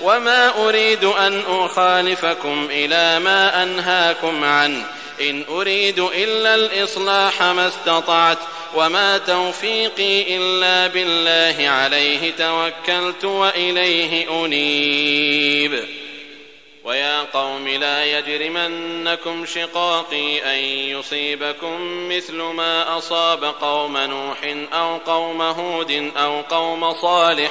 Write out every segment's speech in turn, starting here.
وما اريد ان اخالفكم إلى ما انهاكم عنه ان اريد الا الاصلاح ما استطعت وما توفيقي الا بالله عليه توكلت واليه انيب ويا قوم لا يجرمنكم شقاقي ان يصيبكم مثل ما اصاب قوم نوح أو قوم هود أو قوم صالح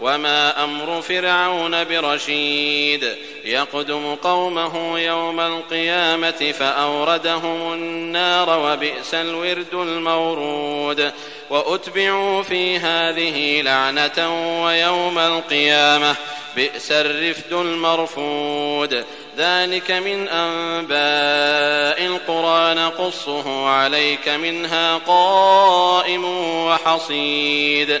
وما أمر فرعون برشيد يقدم قومه يوم القيامه فاوردهم النار وبئس الورد المورود واتبعوا في هذه لعنه ويوم القيامه بئس الرفد المرفود ذلك من انباء القرى نقصه عليك منها قائم وحصيد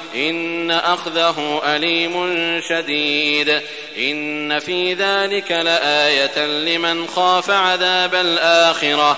إن أخذه أليم شديد إن في ذلك لآية لمن خاف عذاب الآخرة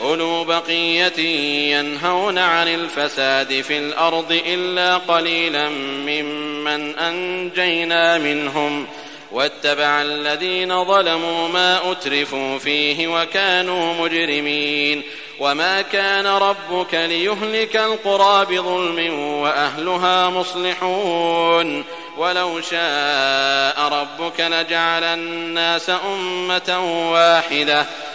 أولو بقية ينهون عن الفساد في الأرض إلا قليلا ممن أنجينا منهم واتبع الذين ظلموا ما أترفوا فيه وكانوا مجرمين وما كان ربك ليهلك القرى بظلم وأهلها مصلحون ولو شاء ربك لجعل الناس أمة واحدة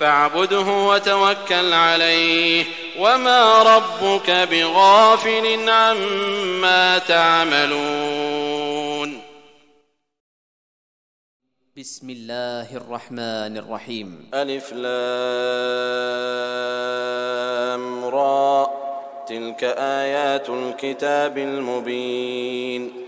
فاعبده وتوكل عليه. وما ربك بغافل عما تعملون. بسم الله الرحمن الرحيم. ألف لام را. تلك آيات الكتاب المبين.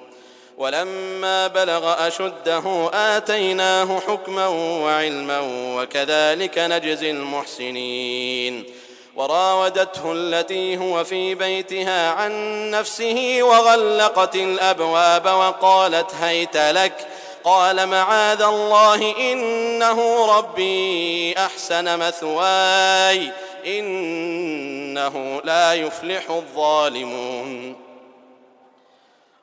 ولما بلغ أشده آتيناه حكما وعلما وكذلك نجزي المحسنين. وراودته التي هو في بيتها عن نفسه وغلقت الأبواب وقالت هيت لك؟ قال معاذ الله إنه ربي أحسن مثواي إنه لا يفلح الظالمون.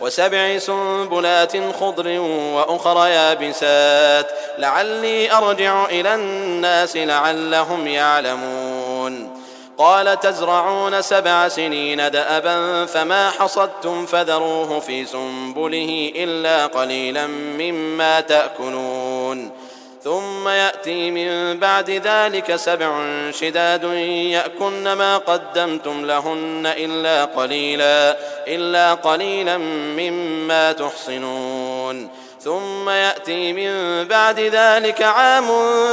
وسبع سنبلات خضر وأخر يابسات. لعلي أرجع إلى الناس لعلهم يعلمون. قال تزرعون سبع سنين دأبا فما حصدتم فذروه في سنبله إلا قليلا مما تأكلون. ثم يأتي من بعد ذلك سبع شداد يأكن ما قدمتم لهن إلا قليلا إلا قليلا مما تحصنون. ثم يأتي من بعد ذلك عام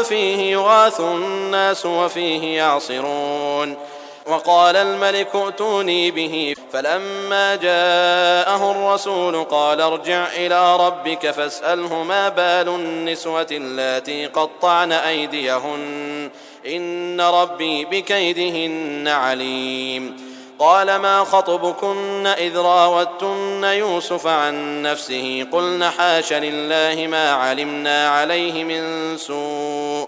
فيه يغاث الناس وفيه يعصرون. وقال الملك ائتوني به فلما جاءه الرسول قال ارجع إلى ربك فاسأله ما بال النسوة اللاتي قطعن أيديهن. إن ربي بكيدهن عليم. قال ما خطبكن إذ راوتن يوسف عن نفسه؟ قلن حاش لله ما علمنا عليه من سوء.